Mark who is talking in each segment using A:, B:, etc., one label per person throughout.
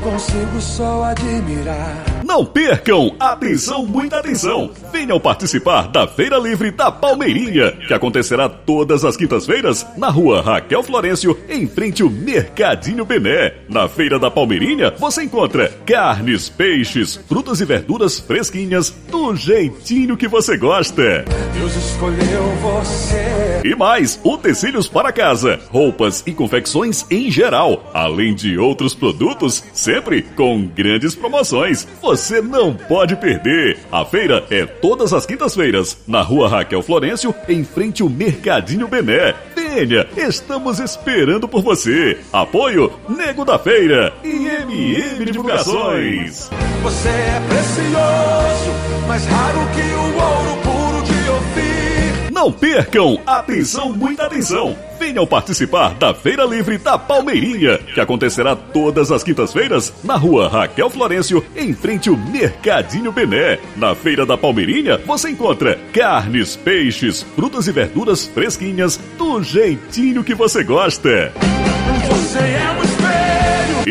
A: consigo só admirar.
B: Não percam! Atenção, muita atenção! Venham participar da Feira Livre da Palmeirinha, que acontecerá todas as quintas-feiras na rua Raquel Florencio, em frente ao Mercadinho Bené. Na Feira da Palmeirinha você encontra carnes, peixes, frutas e verduras fresquinhas, do jeitinho que você gosta.
A: Deus escolheu você.
B: E mais, utensílios para casa, roupas e confecções em geral, além de outros produtos, sempre com grandes promoções. Você não pode perder. A feira é todas as quintas-feiras, na rua Raquel Florencio, em frente ao Mercadinho Bené. Venha, estamos esperando por você. Apoio Nego da Feira e MM Divulgações.
A: Você é precioso, mais raro que o ouro.
B: Não percam! Atenção, muita atenção! Venham participar da Feira Livre da Palmeirinha, que acontecerá todas as quintas-feiras na rua Raquel Florencio, em frente ao Mercadinho Bené. Na Feira da Palmeirinha você encontra carnes, peixes, frutas e verduras fresquinhas, do jeitinho que você gosta.
A: Espelho.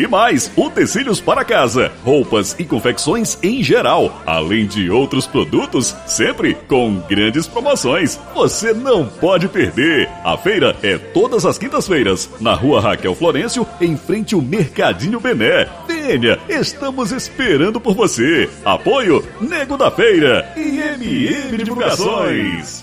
B: E mais, utensílios para casa, roupas e confecções em geral, além de outros produtos, sempre com grandes promoções. Você não pode perder. A feira é todas as quintas-feiras, na rua Raquel Florencio, em frente ao Mercadinho Bené. Venha, estamos esperando por você. Apoio Nego da Feira e MM Divulgações.